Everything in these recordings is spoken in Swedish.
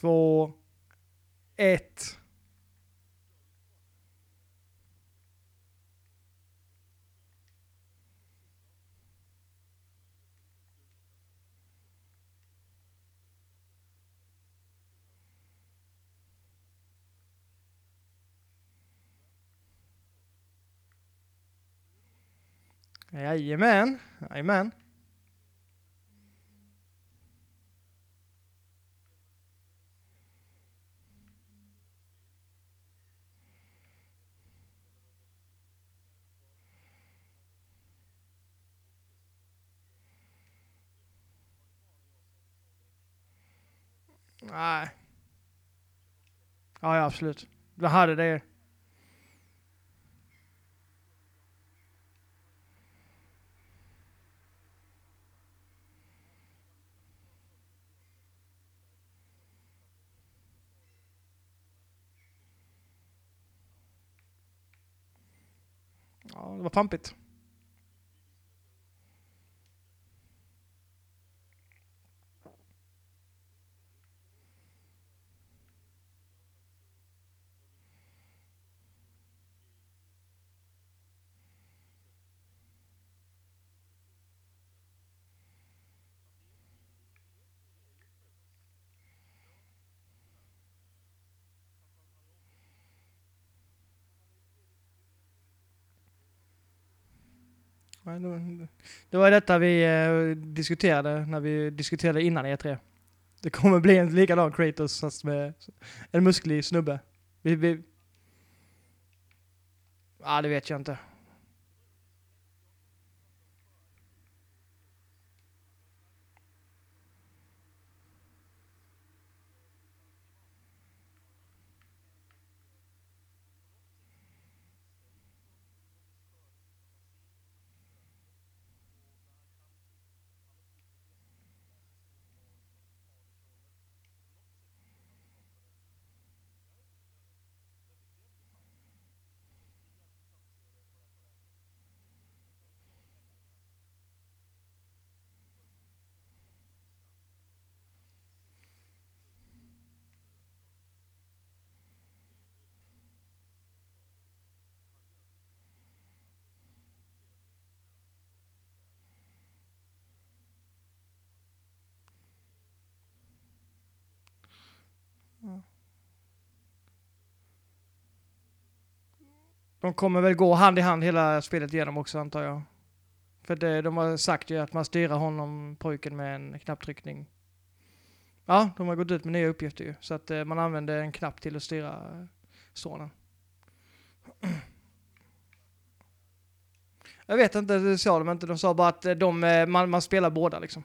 två, ett. Jajamän, jajamän. Nej. Ja, ja absolut. Jag hade det. Ja, det var pampigt. Det- var detta vi eh, diskuterade när vi diskuterade innan E3. Det kommer bli en likadan Kratos fast med en musklig snubbe. Vi, vi... Ja, det vet jag inte. De kommer väl gå hand i hand hela spelet igenom också antar jag. För det, de har sagt ju att man styrar honom, pojken, med en knapptryckning. Ja, de har gått ut med nya uppgifter ju. Så att eh, man använder en knapp till att styra eh, sonen. Jag vet inte, det sa de inte. De sa bara att eh, de, eh, man, man spelar båda liksom.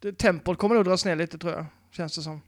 Det, tempot kommer nog dras ner lite tror jag, känns det som.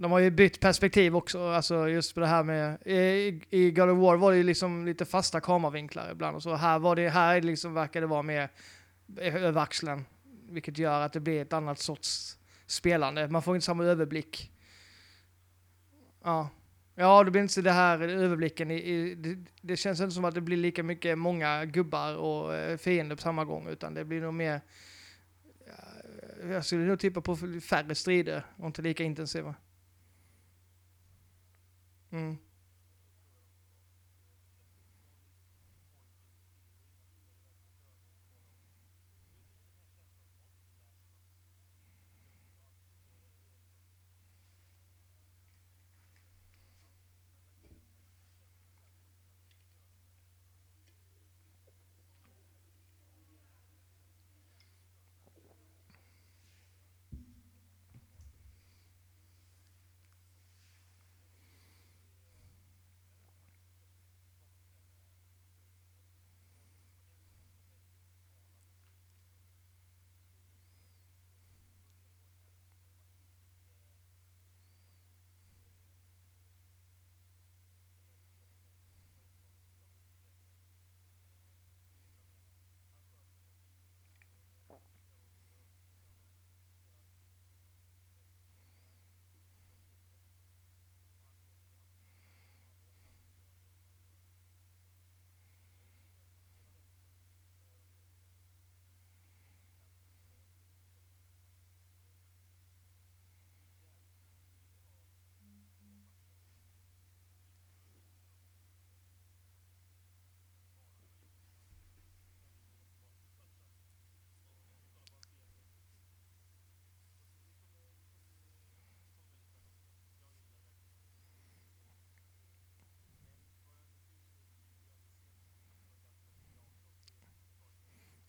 De har ju bytt perspektiv också, alltså just på det här med... I, i God of War var det ju liksom lite fasta kameravinklar ibland och så. Här, var det, här liksom verkar det vara mer över axeln. Vilket gör att det blir ett annat sorts spelande. Man får inte samma överblick. Ja. Ja, det blir inte det här överblicken. I, i det, det, känns inte som att det blir lika mycket många gubbar och eh, fiender på samma gång, utan det blir nog mer... Jag skulle nog tippa på färre strider och inte lika intensiva. Mm.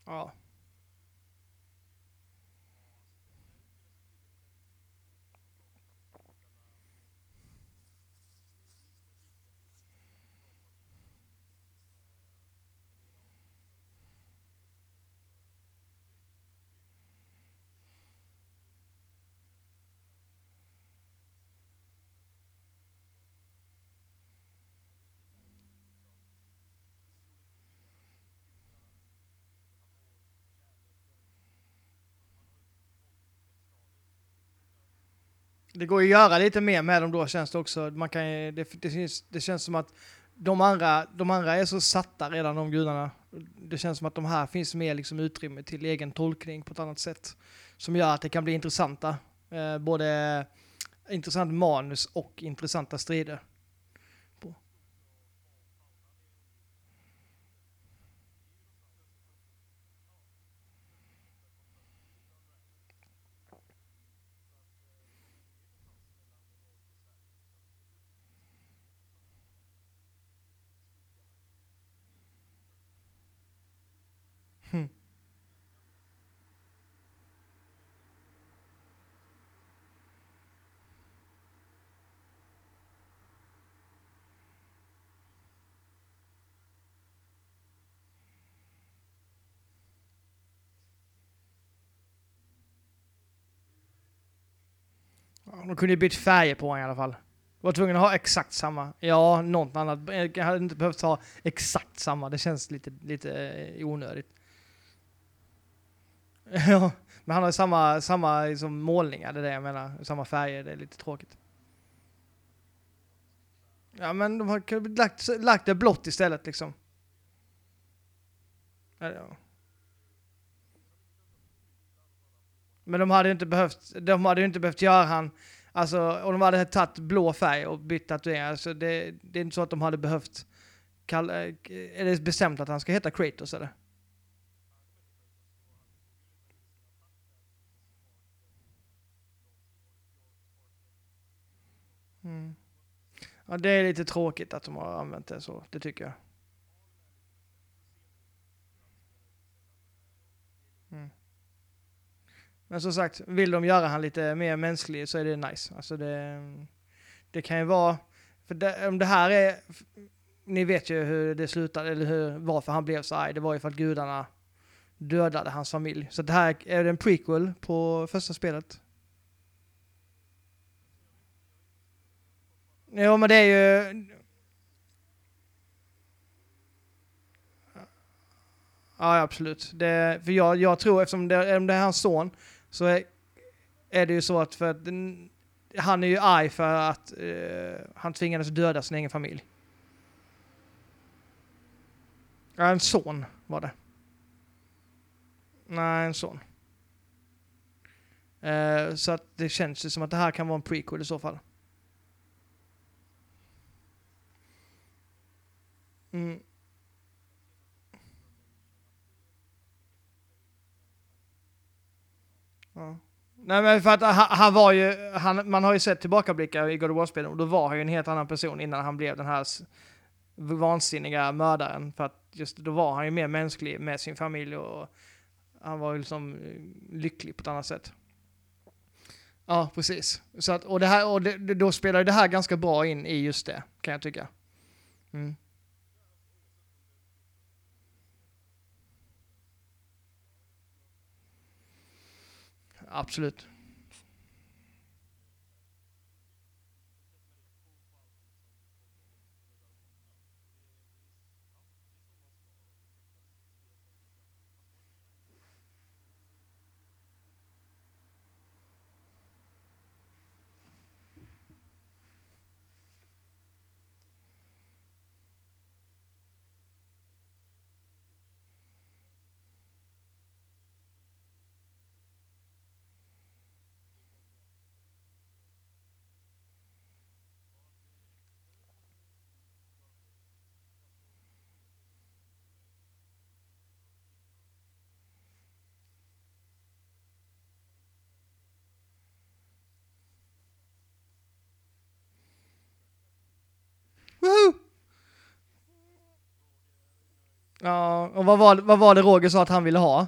Ja. Det går ju att göra lite mer med dem då känns det också. Man kan, det, det, känns, det känns som att de andra, de andra är så satta redan, de gudarna. Det känns som att de här finns mer liksom utrymme till egen tolkning på ett annat sätt. Som gör att det kan bli intressanta. Eh, både intressant manus och intressanta strider. De kunde ju bytt färger på honom i alla fall. Var tvungen att ha exakt samma. Ja, något annat. Jag hade inte behövt ha exakt samma. Det känns lite, lite eh, onödigt. Ja, men han har samma, samma liksom, målningar, det är det jag menar. Samma färger, det är lite tråkigt. Ja, men de har lagt, lagt det blått istället liksom. Ja. Men de hade inte behövt, de hade inte behövt göra han, alltså om de hade tagit blå färg och bytt tatueringar så det, det är inte så att de hade behövt kalla, eh, är det bestämt att han ska heta Kratos eller? Mm. Ja, det är lite tråkigt att de har använt det så, det tycker jag. Men som sagt, vill de göra han lite mer mänsklig så är det nice. Alltså det, det kan ju vara, för det, om det här är, ni vet ju hur det slutade, eller hur, varför han blev så arg. Det var ju för att gudarna dödade hans familj. Så det här är en prequel på första spelet. Jo, men det är ju... Ja, absolut. Det, för jag, jag tror, eftersom det, om det är hans son, så är, är det ju så att, för att den, han är ju arg för att eh, han tvingades döda sin egen familj. Ja, en son var det. Nej, en son. Eh, så att det känns ju som att det här kan vara en prequel i så fall. Mm. Ja. Nej men för att han, han var ju, han, man har ju sett tillbakablickar i God of War-spelen och då var han ju en helt annan person innan han blev den här vansinniga mördaren. För att just då var han ju mer mänsklig med sin familj och han var ju liksom eh, lycklig på ett annat sätt. Ja, precis. Så att, och det här, och det, då spelar ju det här ganska bra in i just det, kan jag tycka. Mm. Absolut. Woho! Ja, och vad var, vad var det Roger sa att han ville ha?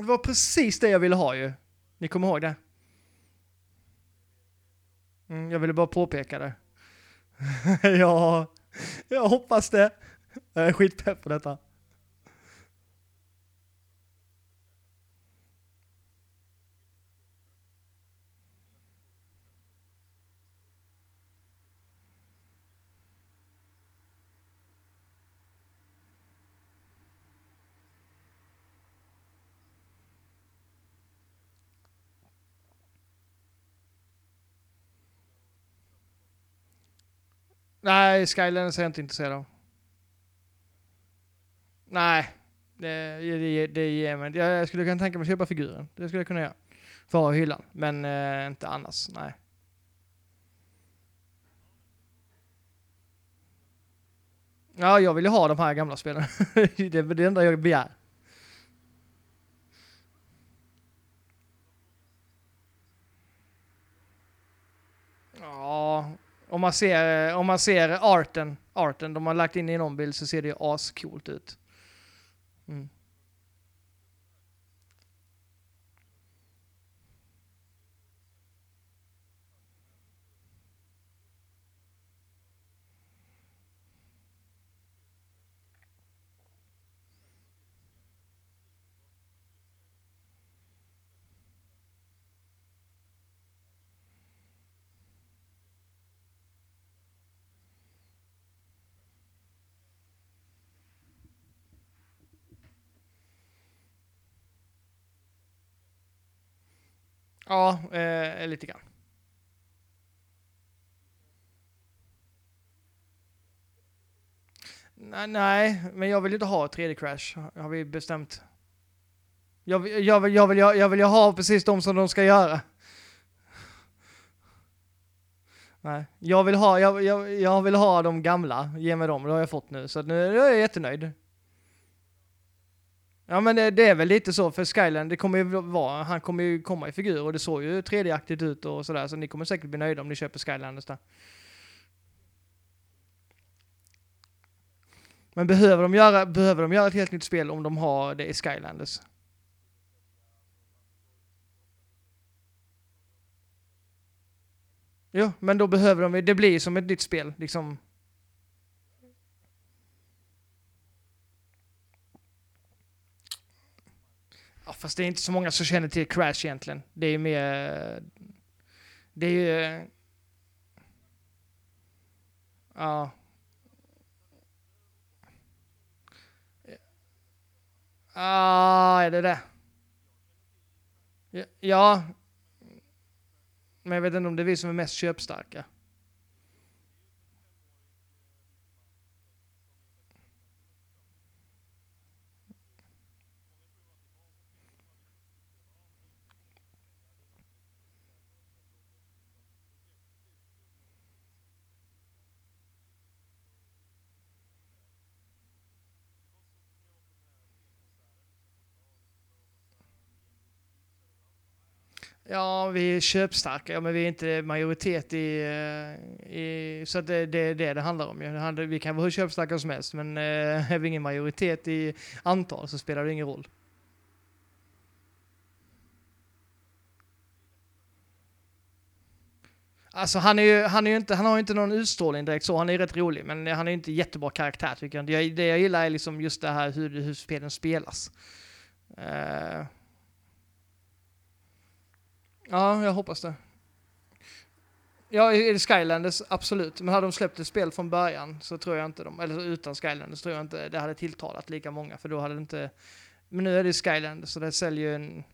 Det var precis det jag ville ha ju. Ni kommer ihåg det? Mm, jag ville bara påpeka det. ja, jag hoppas det. Jag är skitpepp på detta. Nej, Skylanders är jag inte intresserad av. Nej, det, det, det ger mig Jag skulle kunna tänka mig att köpa figuren. Det skulle jag kunna göra. För att ha i hyllan. Men eh, inte annars, nej. Ja, jag vill ju ha de här gamla spelen. det är det enda jag begär. Ja, om man ser, eh, om man ser arten, arten de har lagt in i någon bild så ser det ju ascoolt ut. Mm. Ja, eh, lite grann. Nej, nej, men jag vill inte ha 3D-crash, har vi bestämt. Jag, jag, vill, jag, vill, jag, vill ju ha precis de som de ska göra. Nej, jag vill ha, jag, jag, jag vill ha de gamla, ge mig dem, det har jag fått nu. Så nu är jag jättenöjd. Ja men det, det är väl lite så för Skyland, det kommer ju vara, han kommer ju komma i figur och det såg ju 3D-aktigt ut och sådär så ni kommer säkert bli nöjda om ni köper Skylanders där. Men behöver de göra, behöver de göra ett helt nytt spel om de har det i Skylanders? Jo, men då behöver de, det blir som ett nytt spel liksom. Ja, fast det är inte så många som känner till Crash egentligen. Det är ju mer... Det är ju... Ja. Ah, är det det? Ja. Men jag vet inte om det är vi som är mest köpstarka. Ja, vi är köpstarka, ja, men vi är inte majoritet i... Eh, I så det är det, det handlar om. Ju. Vi kan vara hur köpstarka som helst, men eh, är vi ingen majoritet i antal så spelar det ingen roll. Alltså han, är ju, han, är inte, han har ju inte någon utstrålning direkt så, han är ju rätt rolig, men han är ju inte jättebra karaktär tycker jag. Det, det jag gillar är liksom just det här hur, hur spelen spelas. Uh, Ja, jag hoppas det. Ja, är det Skylanders? Absolut. Men hade de släppt ett spel från början så tror jag inte de, eller utan Skylanders tror jag inte det hade tilltalat lika många för då hade det inte, men nu är det Skylanders så det säljer ju en...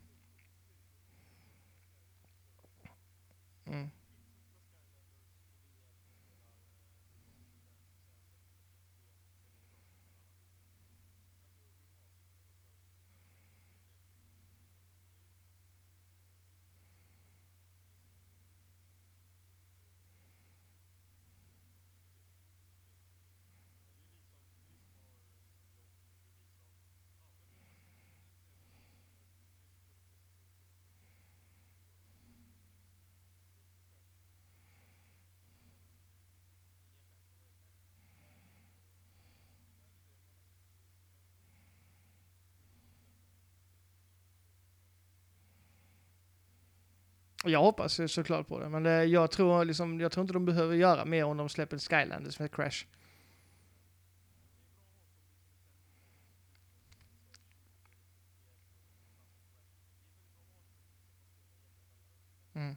Mm. Jag hoppas såklart på det, men det, jag, tror liksom, jag tror inte de behöver göra mer om de släpper Skylanders med Crash. Mm. Mm.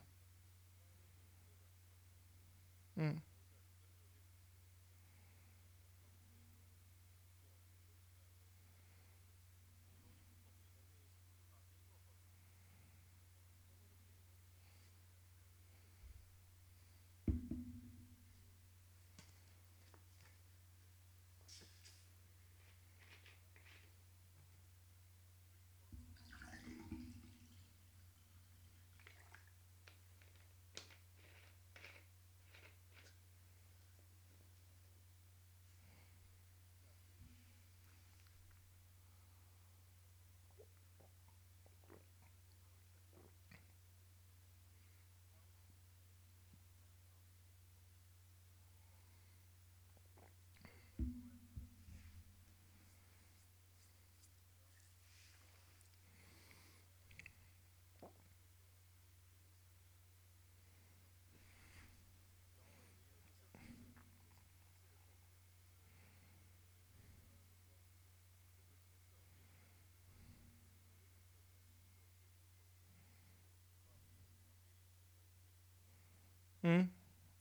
Mm.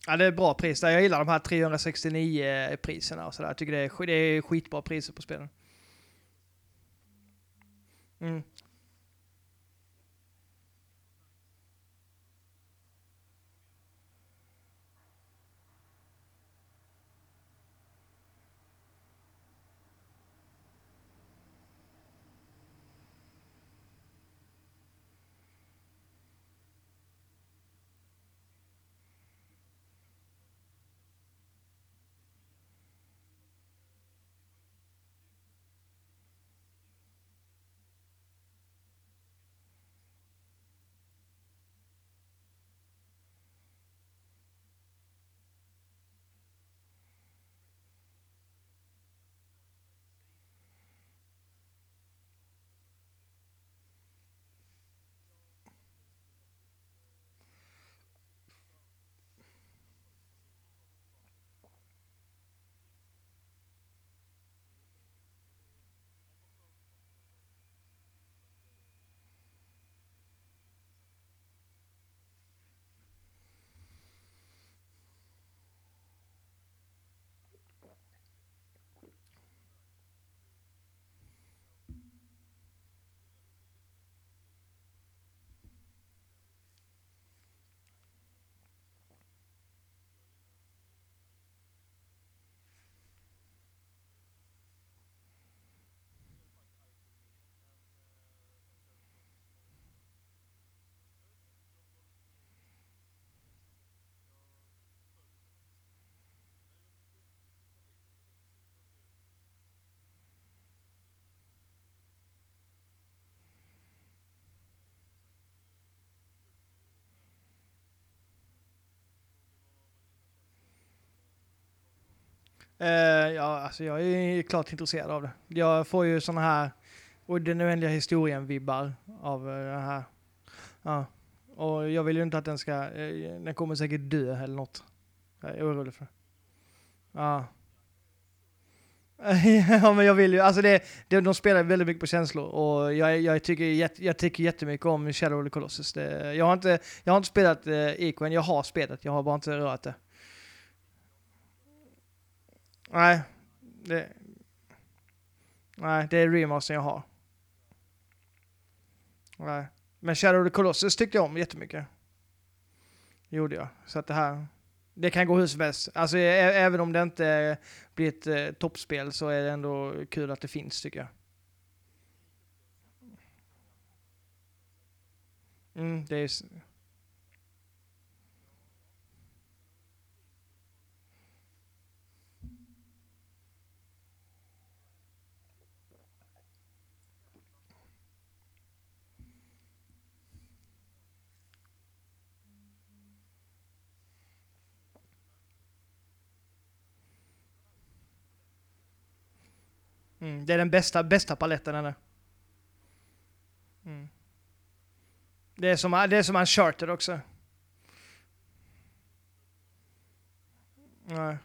Ja, det är bra pris. Jag gillar de här 369 priserna och sådär. Jag tycker det är, det är skitbra priser på spelen. Mm. Uh, ja, alltså jag är klart intresserad av det. Jag får ju sådana här och den oändliga historien-vibbar av eh, det här. Ja. Och jag vill ju inte att den ska, eh, den kommer säkert dö eller något. Jag är orolig för. Ja. ja men jag vill ju, alltså det, det, de spelar väldigt mycket på känslor och jag, jag, tycker, jag tycker jättemycket om Shadow of the Colossus. Det, jag, har inte, jag har inte spelat eh, Eco jag har spelat, jag har bara inte rört det. Nej, det, nej, det är remastern jag har. Nej. Men Shadow of the Colossus tyckte jag om jättemycket. Gjorde jag. Så att det här... Det kan gå hur som helst. Alltså även om det inte blir ett eh, toppspel så är det ändå kul att det finns tycker jag. Mm, det är... Mm, det är den bästa, bästa paletten eller? Mm. Det är som, det är som Uncharted också. Nej.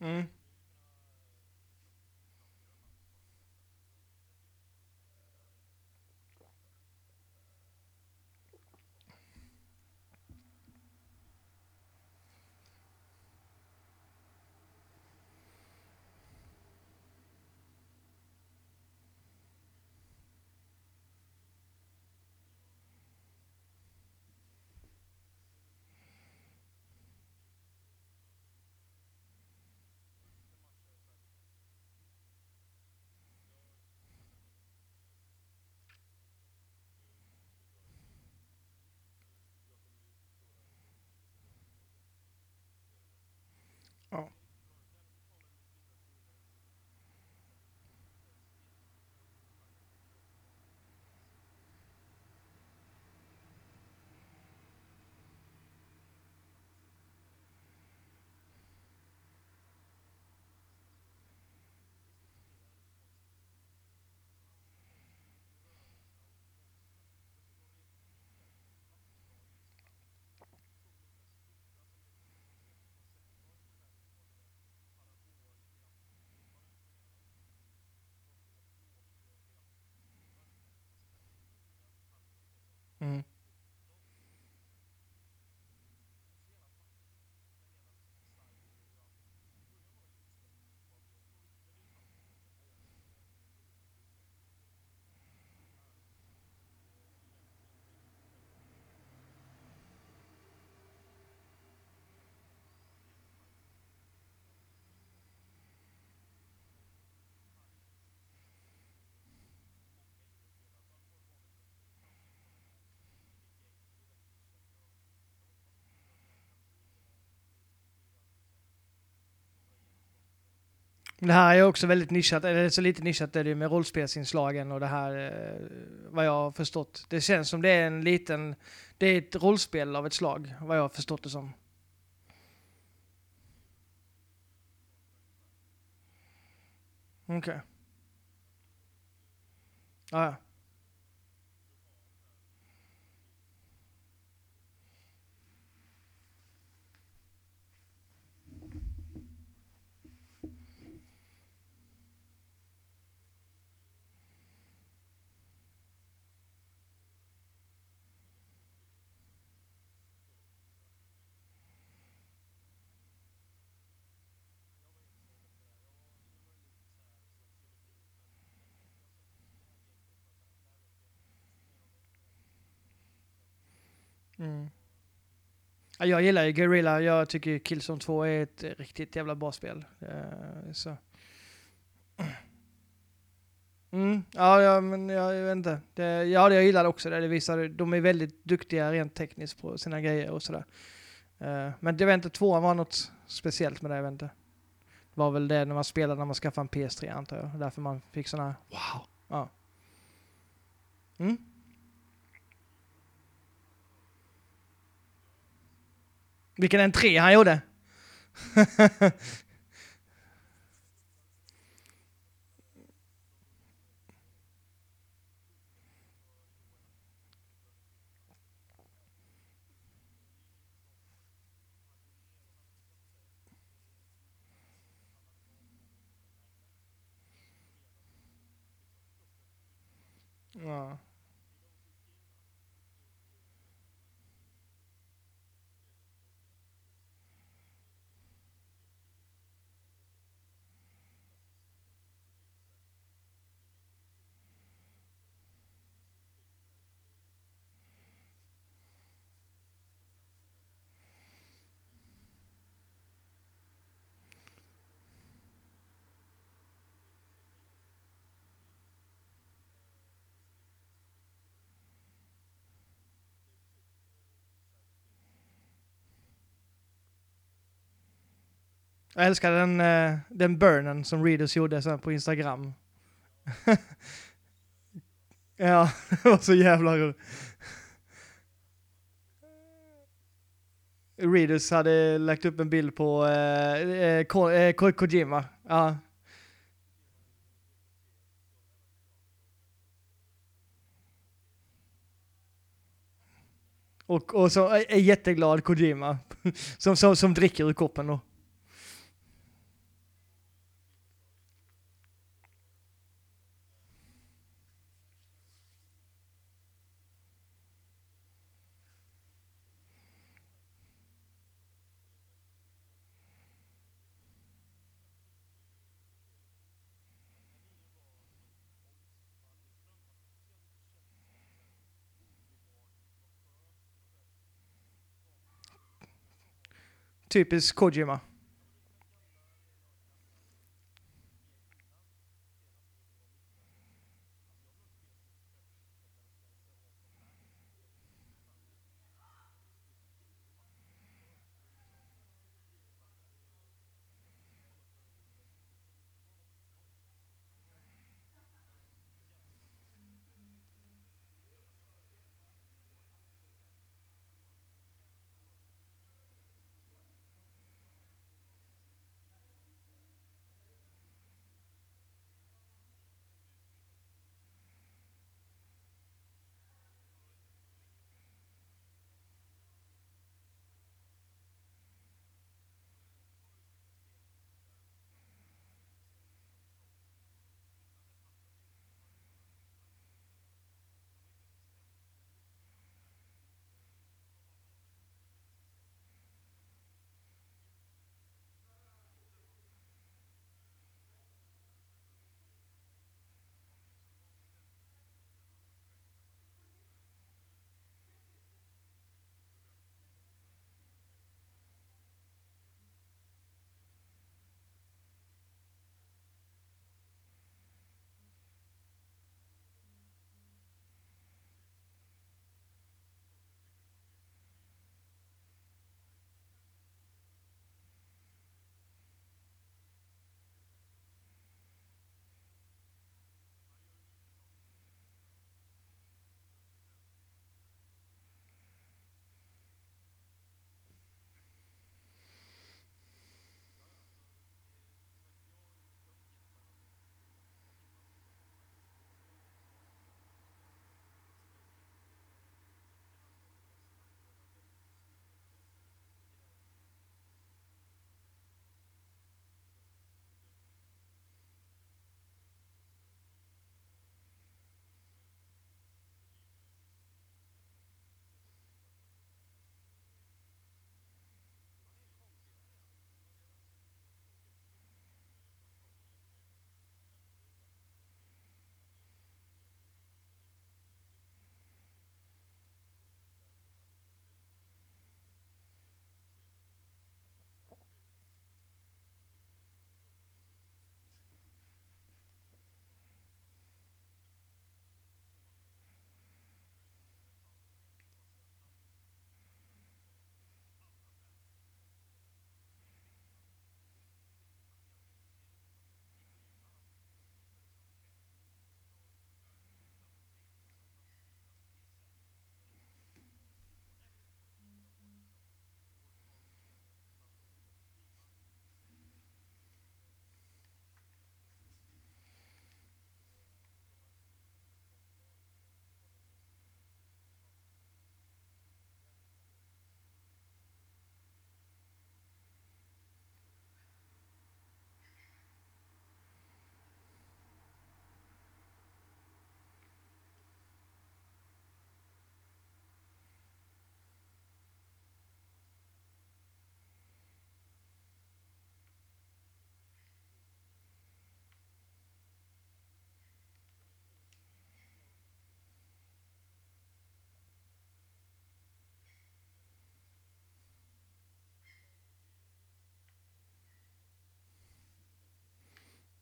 Mm. Ja. Det här är också väldigt nischat, eller så lite nischat är det ju med rollspelsinslagen och det här, eh, vad jag har förstått. Det känns som det är en liten, det är ett rollspel av ett slag, vad jag har förstått det som. Okej. Okay. Ah, ja. Mm. Jag gillar ju Guerrilla. Jag tycker Killzone 2 är ett riktigt jävla bra spel. Uh, så. Mm. Ja, ja, men jag, jag vet inte. Det, ja, jag gillar också det. det visar, de är väldigt duktiga rent tekniskt på sina grejer och sådär. Uh, men jag vet inte, tvåan var något speciellt med det, jag vet inte. Det var väl det när man spelade när man skaffade en PS3 antar jag. Därför man fick sådana, wow. Ja. Mm. Vilken entré han gjorde. ja. Jag älskar den, eh, den burnen som Readers gjorde sen på Instagram. ja, det var så jävla roligt. Readers hade lagt upp en bild på eh, eh, Ko eh, Ko Kojima. Ja. Och, och så är jätteglad Kojima, som, som, som dricker ur koppen då. Typiskt Kojima.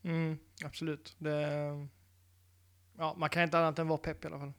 Mm, absolut. Det, ja, man kan inte annat än vara pepp i alla fall.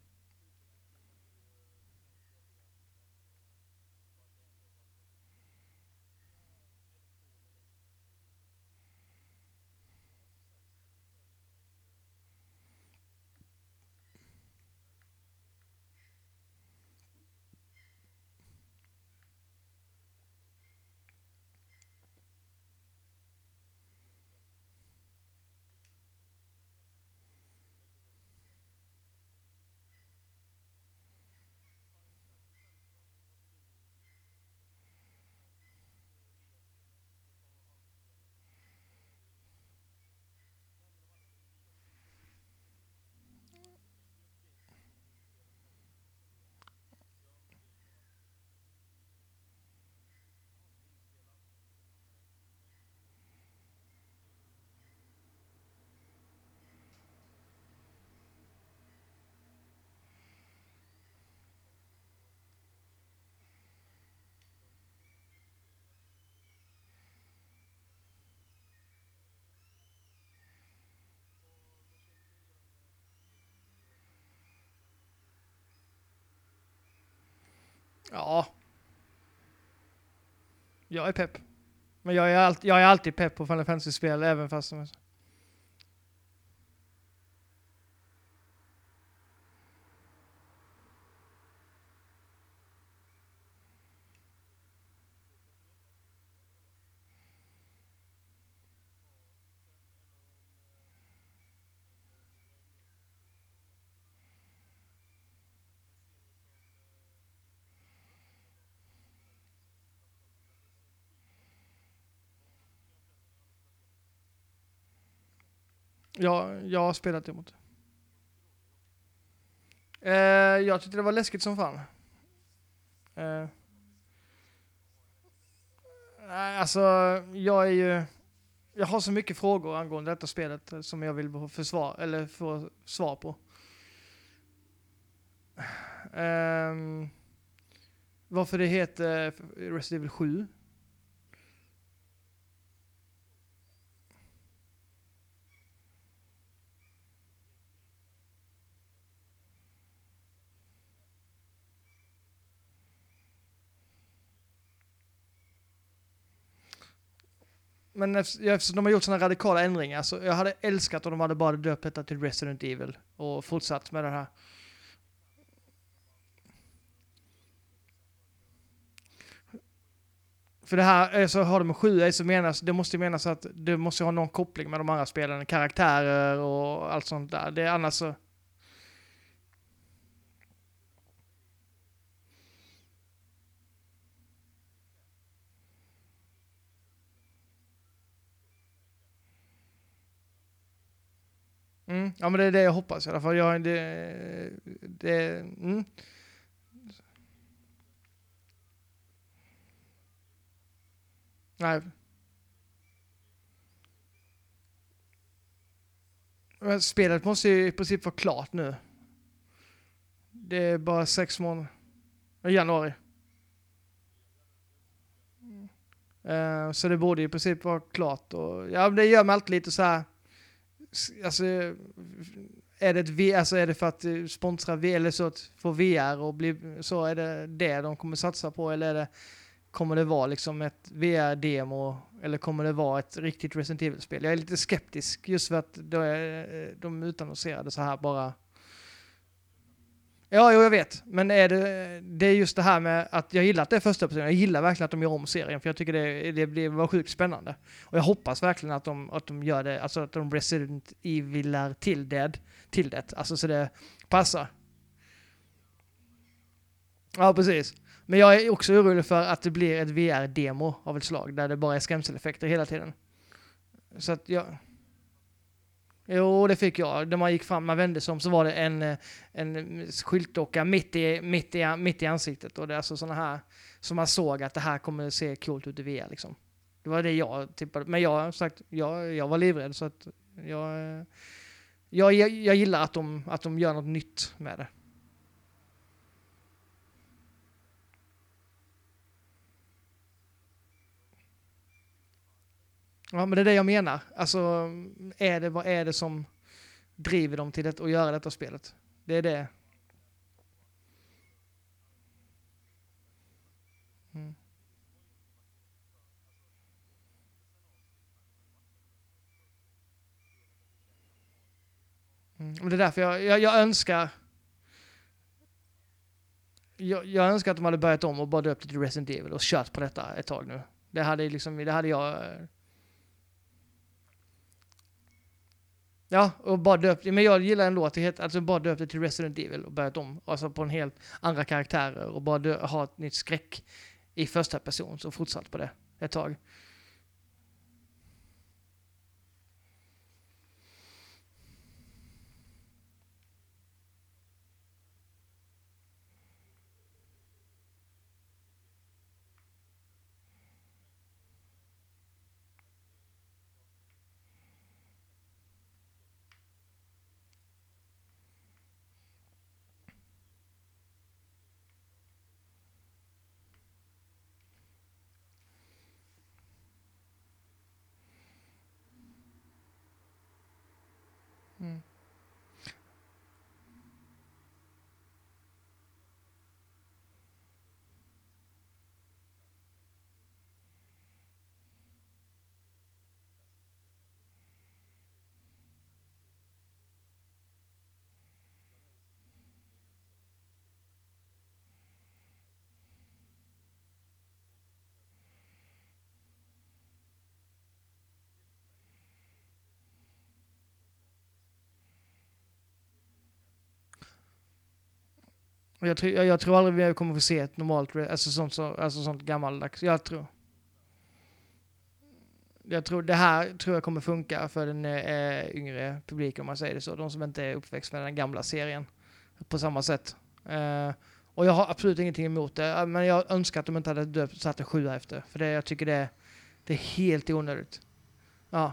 Ja. Jag är pepp. Men jag är, all, jag är alltid pepp på Final Fantasy-spel, även fast Ja, jag har spelat emot. Eh, jag tyckte det var läskigt som fan. Eh. eh, alltså, jag är ju... Jag har så mycket frågor angående detta spelet eh, som jag vill få, försvar, eller få svar på. Um, varför det heter Resident Evil 7? Men eftersom de har gjort sådana radikala ändringar så jag hade älskat om de hade bara döpt detta till Resident Evil och fortsatt med det här. För det här, eh, så har de med 7 så menas, det måste menas att det måste ha någon koppling med de andra spelen, karaktärer och allt sånt där. Det är annars så... Mm, ja men det är det jag hoppas i alla fall. Jag, det, det, mm. Nej. Men spelet måste ju i princip vara klart nu. Det är bara sex månader. Januari. Uh, så det borde i princip vara klart. Och, ja, det gör mig alltid lite så här alltså, är det, ett, alltså är det för att eh, sponsra eller så att få VR och bli, så är det det de kommer satsa på eller är det, kommer det vara liksom ett VR-demo eller kommer det vara ett riktigt Resident Evil-spel? Jag är lite skeptisk just för att eh, de utannonserade så här bara Ja, jo, jag vet. Men är det, det är just det här med att jag gillar att det är första personen. Jag gillar verkligen att de gör om serien, för jag tycker det, det det var sjukt spännande. Och jag hoppas verkligen att de, att de gör det, alltså att de Resident Evilar till det, till det. Alltså så det passar. Ja, precis. Men jag är också orolig för att det blir ett VR-demo av ett slag, där det bara är skrämseleffekter hela tiden. Så att jag... Jo, det fick jag. När man gick fram, man vände sig om så var det en, eh, en skyltdocka mitt i, mitt, i, mitt i ansiktet. Och det är alltså sådana här, som man såg att det här kommer se coolt ut i VR liksom. Det var det jag tippade. Men jag sagt, jag, jag var livrädd så att jag, eh, jag, jag gillar att de, att de gör något nytt med det. Ja, men det är det jag menar. Alltså, är det, vad är det som driver dem till det, att göra detta spelet? Det är det. Mm. Mm. Det är därför jag, jag, jag önskar jag, jag önskar att de hade börjat om och bara döpt det till Resident Evil och kört på detta ett tag nu. Det hade, liksom, det hade jag... Ja, och bara döpt Men jag gillar en låt, det heter, alltså bara döpt det till Resident Evil och börjat om. Alltså på en helt andra karaktärer och bara dö, ha ett nytt skräck i första person så fortsatt på det ett tag. Jag, tror- jag, jag tror aldrig vi kommer få se ett normalt, alltså sånt, så, alltså sånt gammaldags. Jag tror... Jag tror det här tror jag kommer funka för den eh, yngre publiken om man säger det så. De som inte är uppväxt med den gamla serien på samma sätt. Eh, och jag har absolut ingenting emot det. Eh, men jag önskar att de inte hade döpt, satt en sjua efter. För det, jag tycker det, det är helt onödigt. Ja.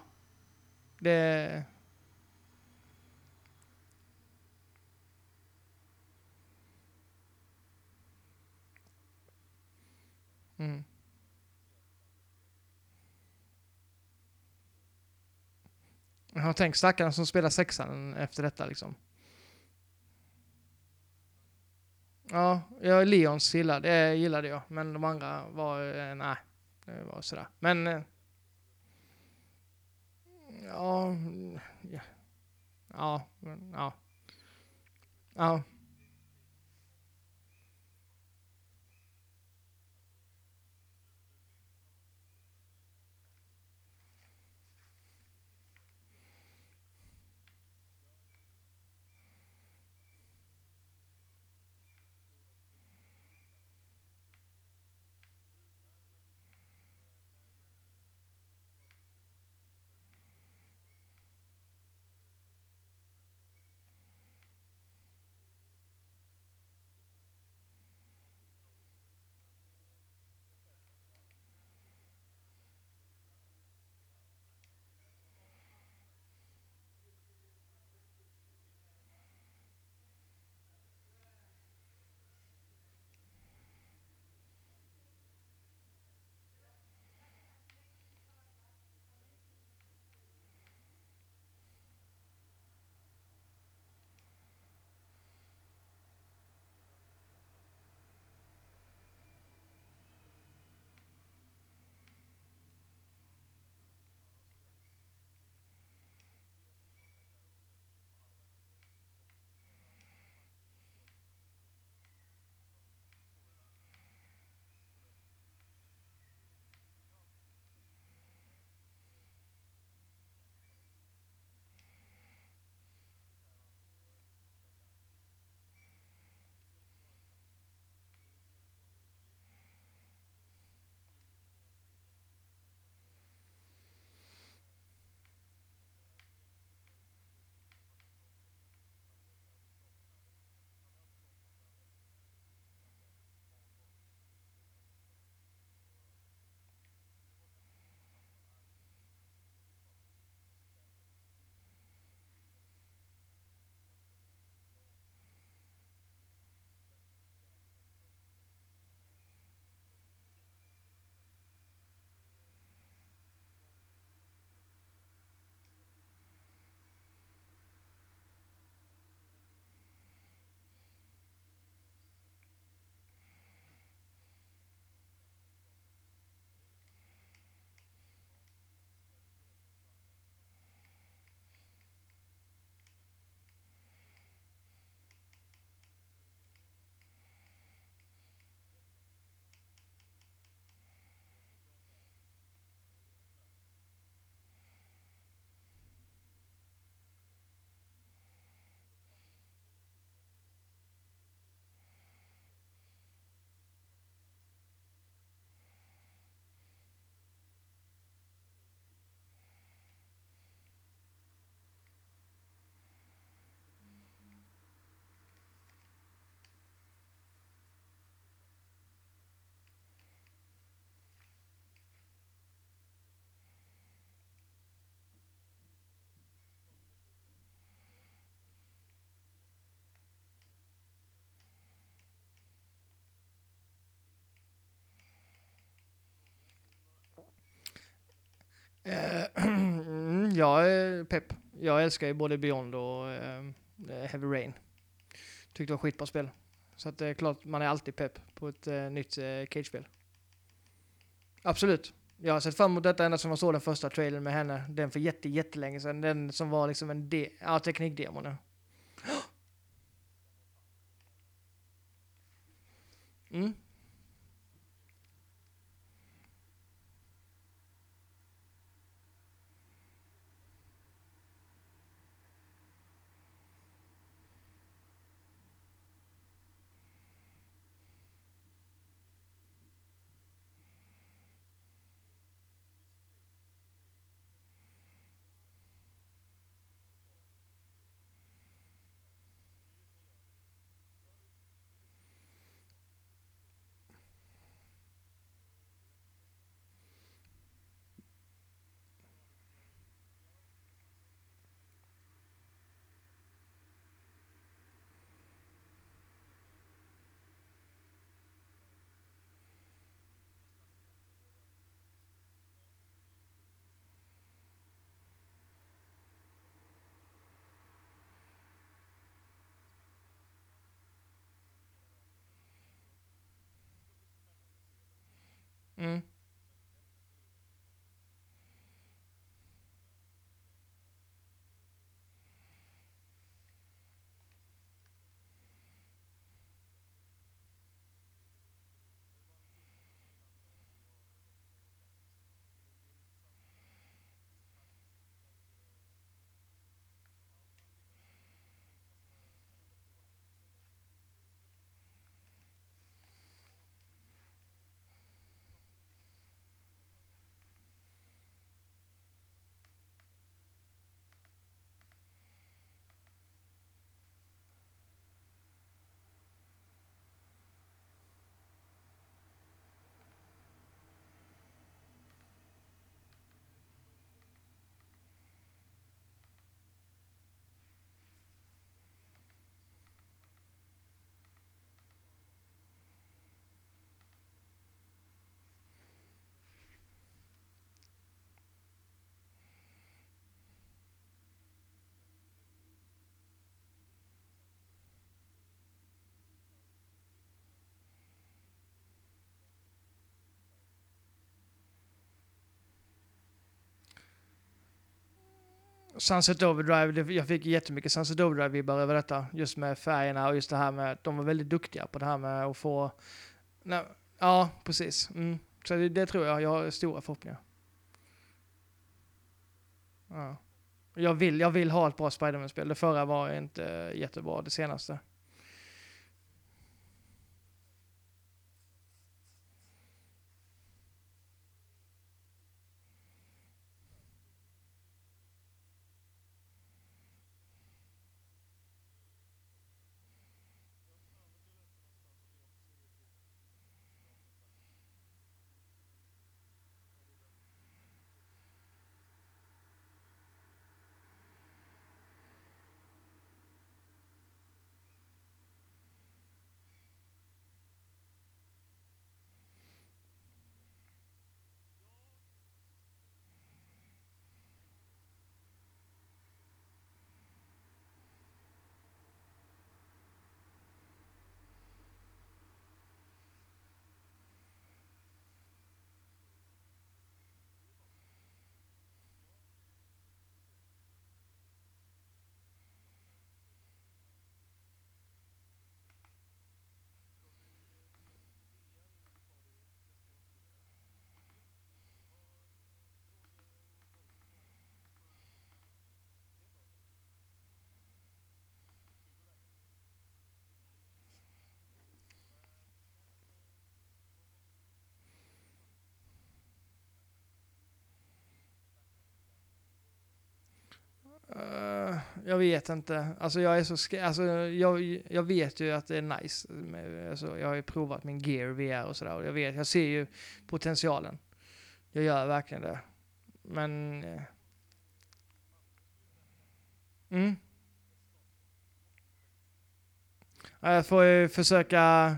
Det... Mm. Jag har tänkt stackarna som spelar sexan efter detta liksom. Ja, jag Leons gillade, det gillade jag, men de andra var, eh, nej, det var sådär. Men, eh, mm, ja, ja, ja, ja, Eh, jag är pepp. Jag älskar ju både Beyond och eh, eh, Heavy Rain. Tyckte det var skitbra spel. Så att det är klart, man är alltid pepp på ett nytt Cage-spel. Absolut. Jag har sett fram emot detta ända som jag såg den första trailern med henne. Den för jätte, jättelänge sedan. Den som var liksom en de- ja, teknikdemo nu. Sunset Overdrive, jag fick jättemycket Sunset Overdrive-vibbar över detta. Just med färgerna och just det här med att de var väldigt duktiga på det här med att få... Nej, ja, precis. Mm. Så det, det tror jag, jag har stora förhoppningar. Ja. Jag, vill, jag vill ha ett bra Spiderman-spel. Det förra var inte jättebra, det senaste. Uh, jag vet inte. Alltså jag är så sk- alltså jag, jag vet ju att det är nice. Alltså jag har ju provat min Gear VR och sådär och jag vet, jag ser ju potentialen. Jag gör verkligen det. Men... Uh. Mm. Jag får ju försöka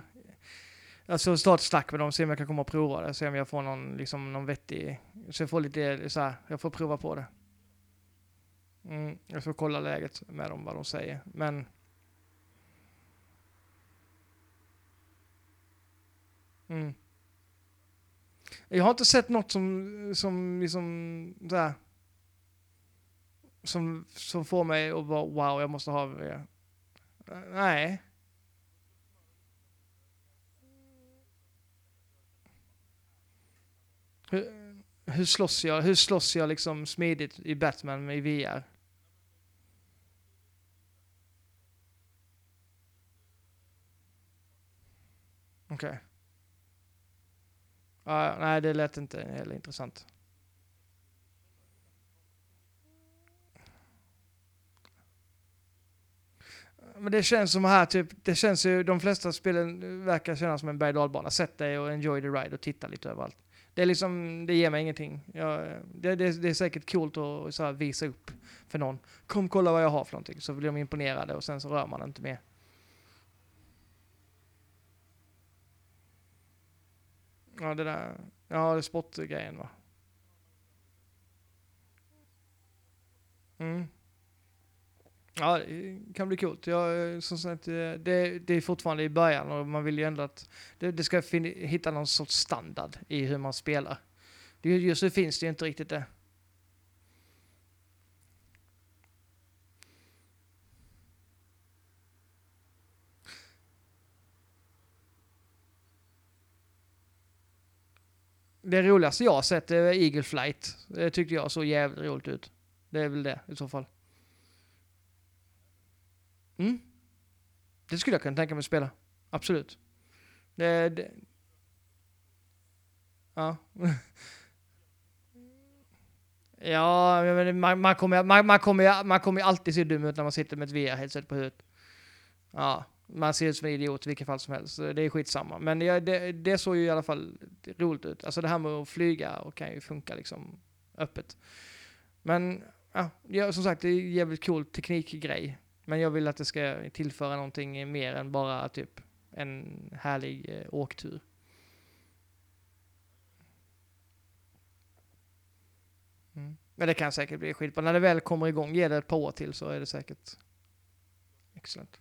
Alltså starta ett snack med dem, se om jag kan komma och prova det, se om jag får någon, liksom, någon vettig, så jag får lite så här, jag får prova på det. Mm, jag får kolla läget med dem, vad de säger. Men... Mm. Jag har inte sett något som, som liksom, där, som, som får mig att vara wow, jag måste ha det. Eh, nej. Hur, hur slåss jag, hur slåss jag liksom smidigt i Batman i VR? Okej. Okay. Uh, nej, det lät inte heller intressant. Men det känns som här, typ, det känns ju, de flesta spelen verkar kännas som en berg och Sätt dig och enjoy the ride och titta lite överallt. Det är liksom, det ger mig ingenting. Jag, det, det, det, är säkert coolt att så visa upp för någon. Kom kolla vad jag har för någonting. Så blir de imponerade och sen så rör man inte mer. Ja, det där. Ja, det är sportgrejen va. Mm. Ja, det kan bli coolt. Jag, som sagt, eh, det, det är fortfarande i början och man vill ju ändå att det, det ska hitta någon sorts standard i hur man spelar. Just nu finns det ju inte riktigt det. Det roligaste jag har sett är Eagle Flight. Det tyckte jag såg jävligt roligt ut. Det är väl det i så fall. Mm. Det skulle jag kunna tänka mig att spela. Absolut. Det, det. Ja. ja, men man, man, kommer, man, man, kommer, man kommer ju alltid se dum ut när man sitter med ett VR-headset på huvudet. Ja, man ser ut som en idiot i vilket fall som helst. Det är skitsamma. Men det, det, det såg ju i alla fall roligt ut. Alltså det här med att flyga och kan ju funka liksom öppet. Men ja, som sagt, det är en jävligt cool teknikgrej. Men jag vill att det ska tillföra någonting mer än bara typ en härlig eh, åktur. Mm. Men det kan säkert bli skitbra. När det väl kommer igång, ge det ett par år till så är det säkert excellent.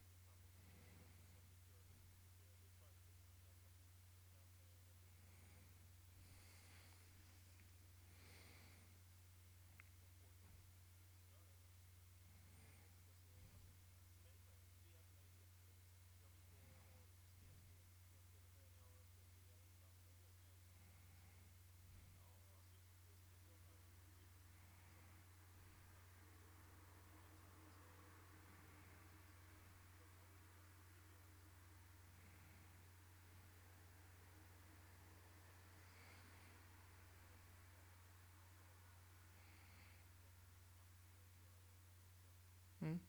Mm.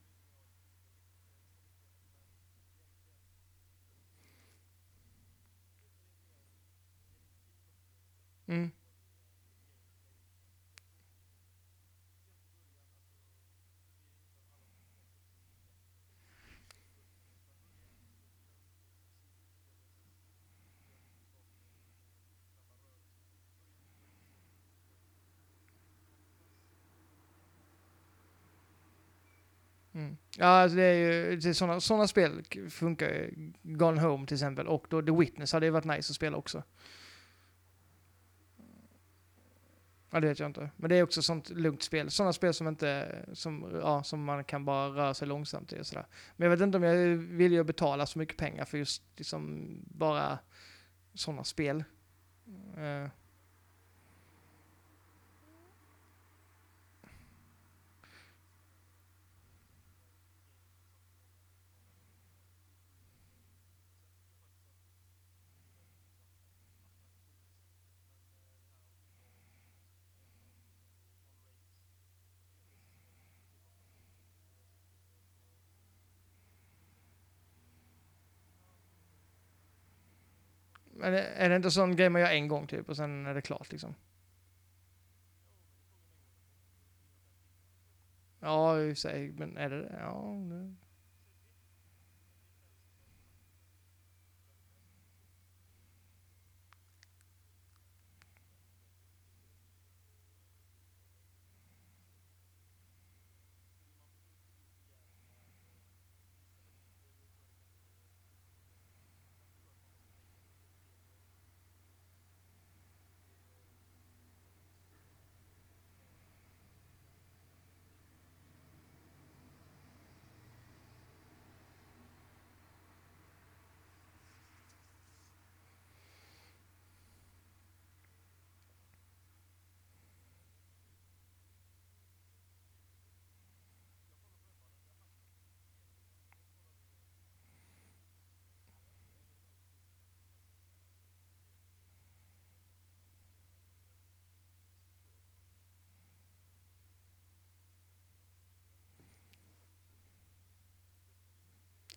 Mm. Mm. Ja, alltså det är ju det är såna, såna spel funkar ju. Gone Home till exempel och då The Witness hade ju varit nice att spela också. Ja, det vet jag inte. Men det är också sånt lugnt spel. Sådana spel som inte, som, ja, som man kan bara röra sig långsamt i och sådär. Men jag vet inte om jag vill ju betala så mycket pengar för just liksom bara sådana spel. Uh. Men är det inte sån grej man gör en gång typ och sen är det klart liksom? Ja, i sig, men är det Ja, det...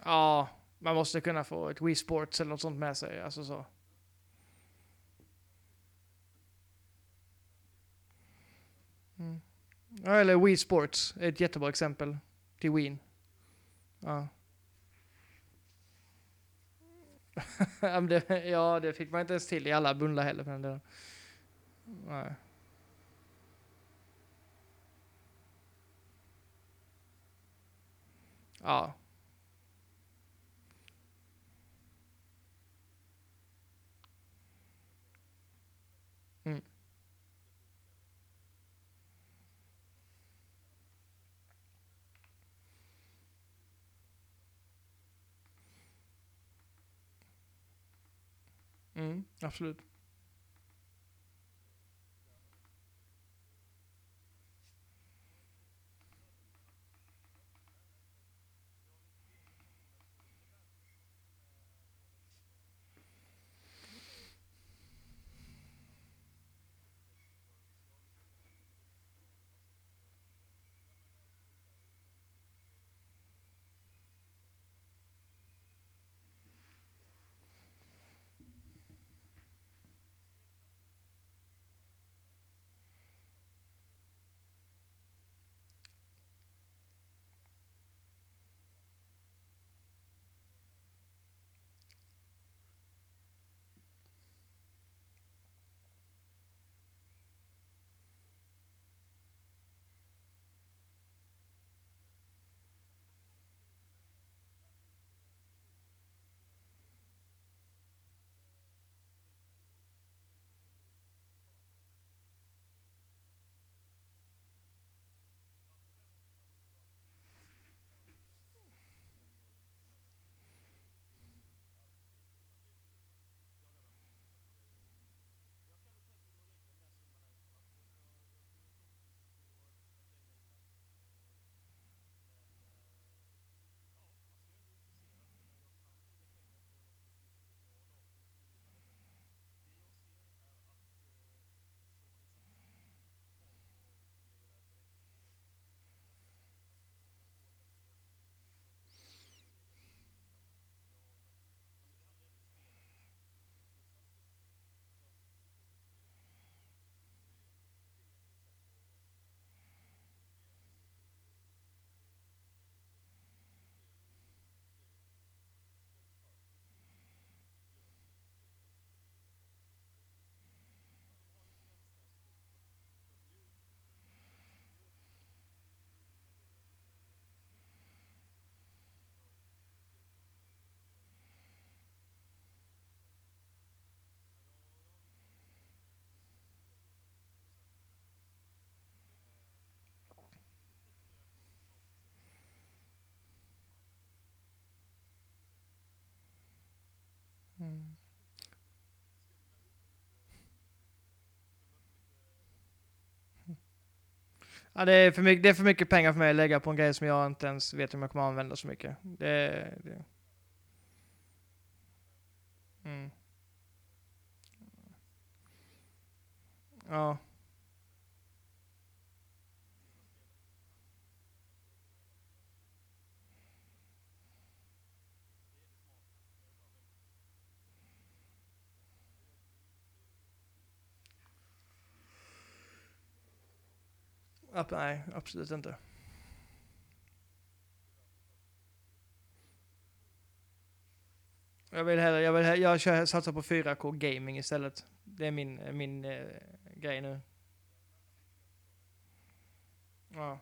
Ja, man måste kunna få ett Wii Sports eller något sånt med sig. Alltså så. Mm. Ja, eller Wii Sports är ett jättebra exempel till Wien. Ja. Ja, det, ja, det fick man inte ens till i alla bundlar heller för den delen. Nej. Ja. Mm. Mm, absolut. Mm. Ja, det, är för mycket, det är för mycket pengar för mig att lägga på en grej som jag inte ens vet om jag kommer använda så mycket. Det, det. Mm. Ja. Ab nej, absolut inte. Jag vill hellre, jag vill hellre, jag kör, satsar på 4K gaming istället. Det är min, min eh, grej nu. Ja.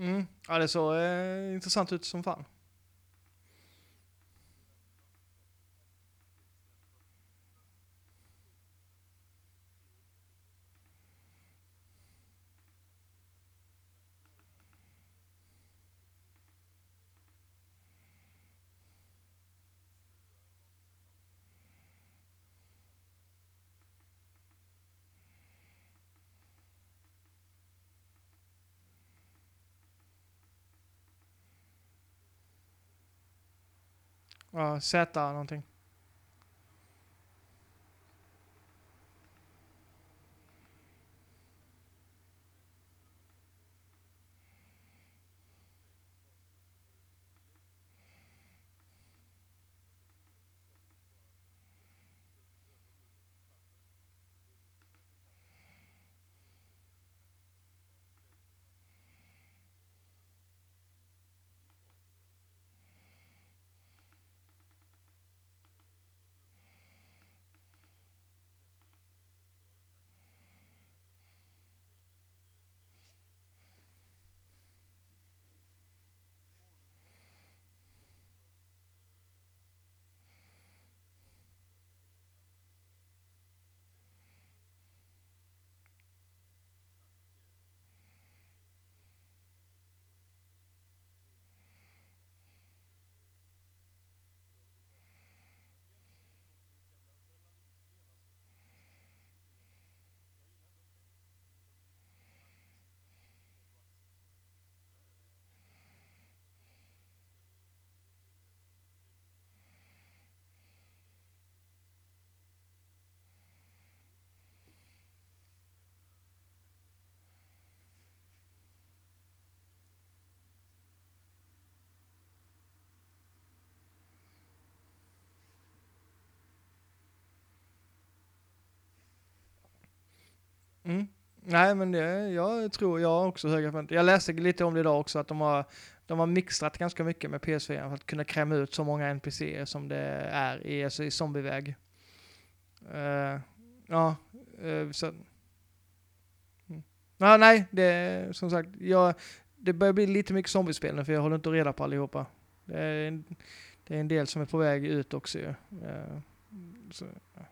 Mm. Ja, det såg eh, intressant ut som fan. Ja, Z någonting. Mm. Nej, men det, jag tror jag har också höga förväntningar. Jag läste lite om det idag också, att de har, de har mixtrat ganska mycket med PS4 för att kunna kräma ut så många NPCer som det är i, alltså i zombieväg. Uh, ja, uh, så... Mm. Ja, nej, det som sagt, jag, det börjar bli lite mycket zombiespel nu för jag håller inte reda på allihopa. Det är en, det är en del som är på väg ut också ju. Uh, så, ja.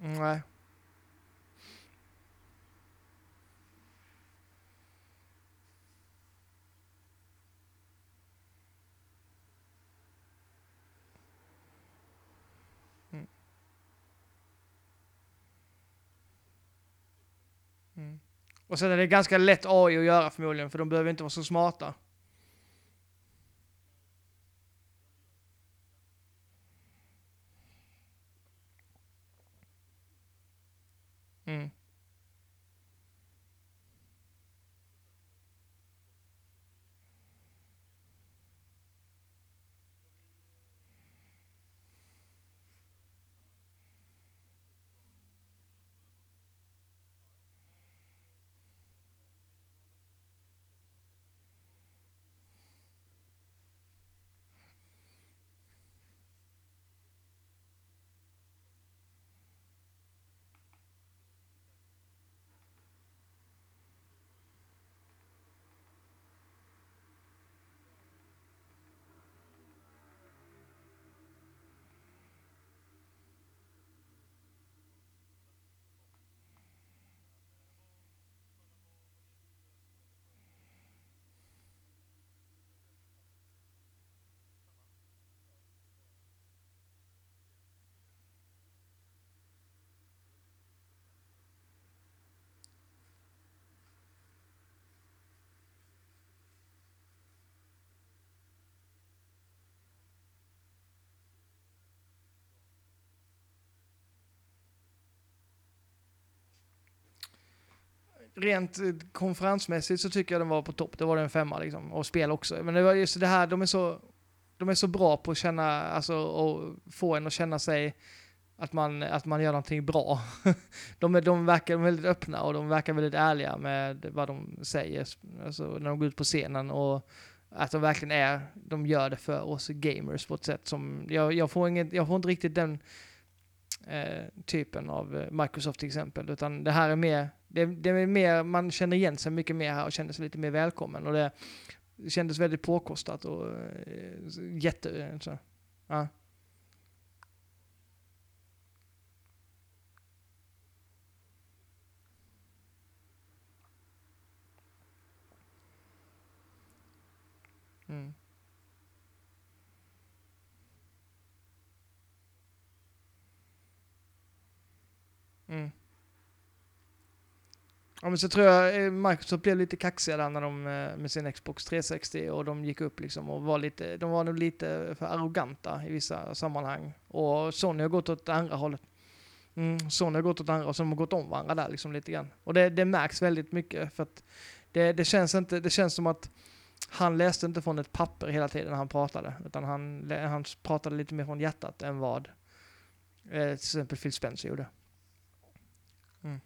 Nej. Mm. Mm. Och sen är det ganska lätt AI att göra förmodligen, för de behöver inte vara så smarta. Mm rent eh, konferensmässigt så tycker jag den var på topp. Det var en femma liksom. Och spel också. Men det var just det här, de är så, de är så bra på att känna, alltså och få en att känna sig att man, att man gör någonting bra. de, är, de verkar väldigt öppna och de verkar väldigt ärliga med vad de säger. Alltså när de går ut på scenen och att de verkligen är, de gör det för oss gamers på ett sätt som, jag, jag, får, inget, jag får inte riktigt den eh, typen av eh, Microsoft till exempel, utan det här är mer, det, det, är mer, man känner igen sig mycket mer här och känner sig lite mer välkommen och det, det kändes väldigt påkostat och eh, jätte, eh, så, ja. Mm. Mm. Ja, men så tror jag eh, Microsoft blev lite kaxiga där när de eh, med sin Xbox 360 och de gick upp liksom och var lite, de var nog lite för arroganta i vissa sammanhang. Och Sony har gått åt det andra hållet. Mm, Sony har gått åt andra och så de har gått om varandra där liksom lite grann. Och det, det märks väldigt mycket för att det, det, känns inte, det känns som att han läste inte från ett papper hela tiden när han pratade, utan han, han pratade lite mer från hjärtat än vad eh, till exempel Phil Spencer gjorde. Mm.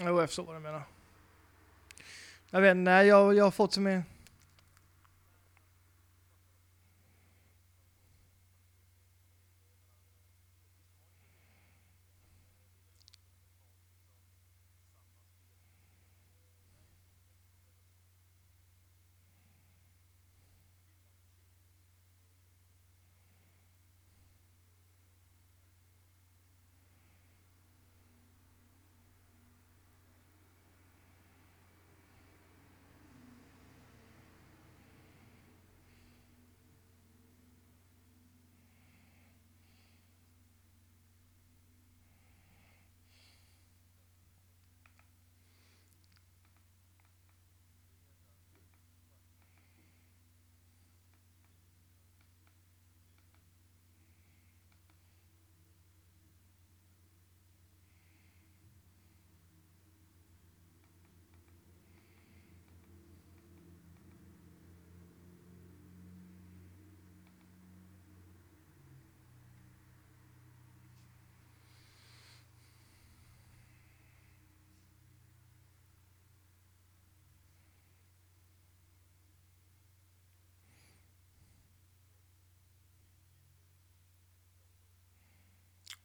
Jo, jag förstår vad du menar. Jag vet inte, jag, jag har fått som en...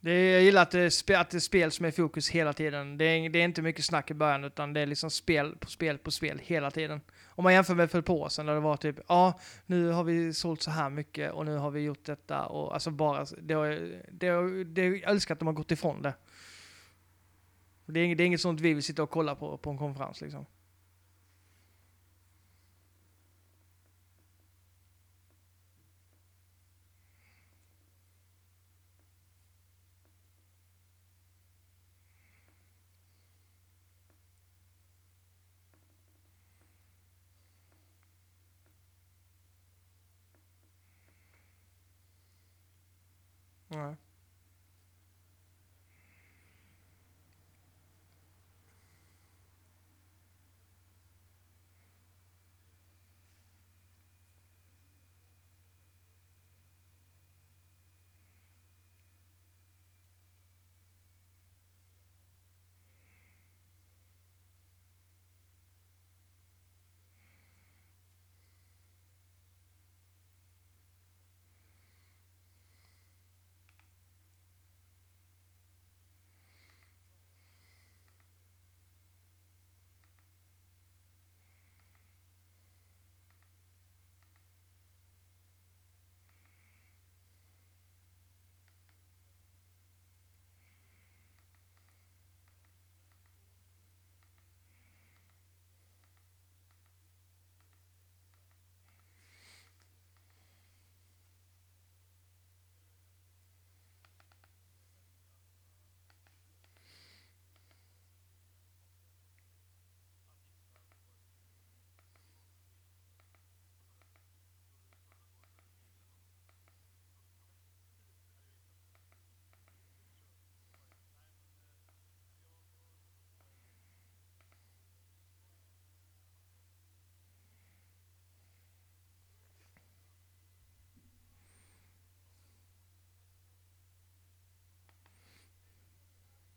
Det är, jag gillar att det, är, att det är spel som är i fokus hela tiden. Det är, det är inte mycket snack i början, utan det är liksom spel på spel på spel hela tiden. Om man jämför med för ett par år sedan, där det var typ, ja, nu har vi sålt så här mycket och nu har vi gjort detta och alltså bara, det har, det har, det jag älskar att de har gått ifrån det. Det är, det är inget sånt vi vill sitta och kolla på på en konferens liksom.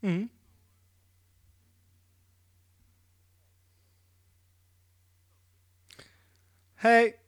Mm. Hej!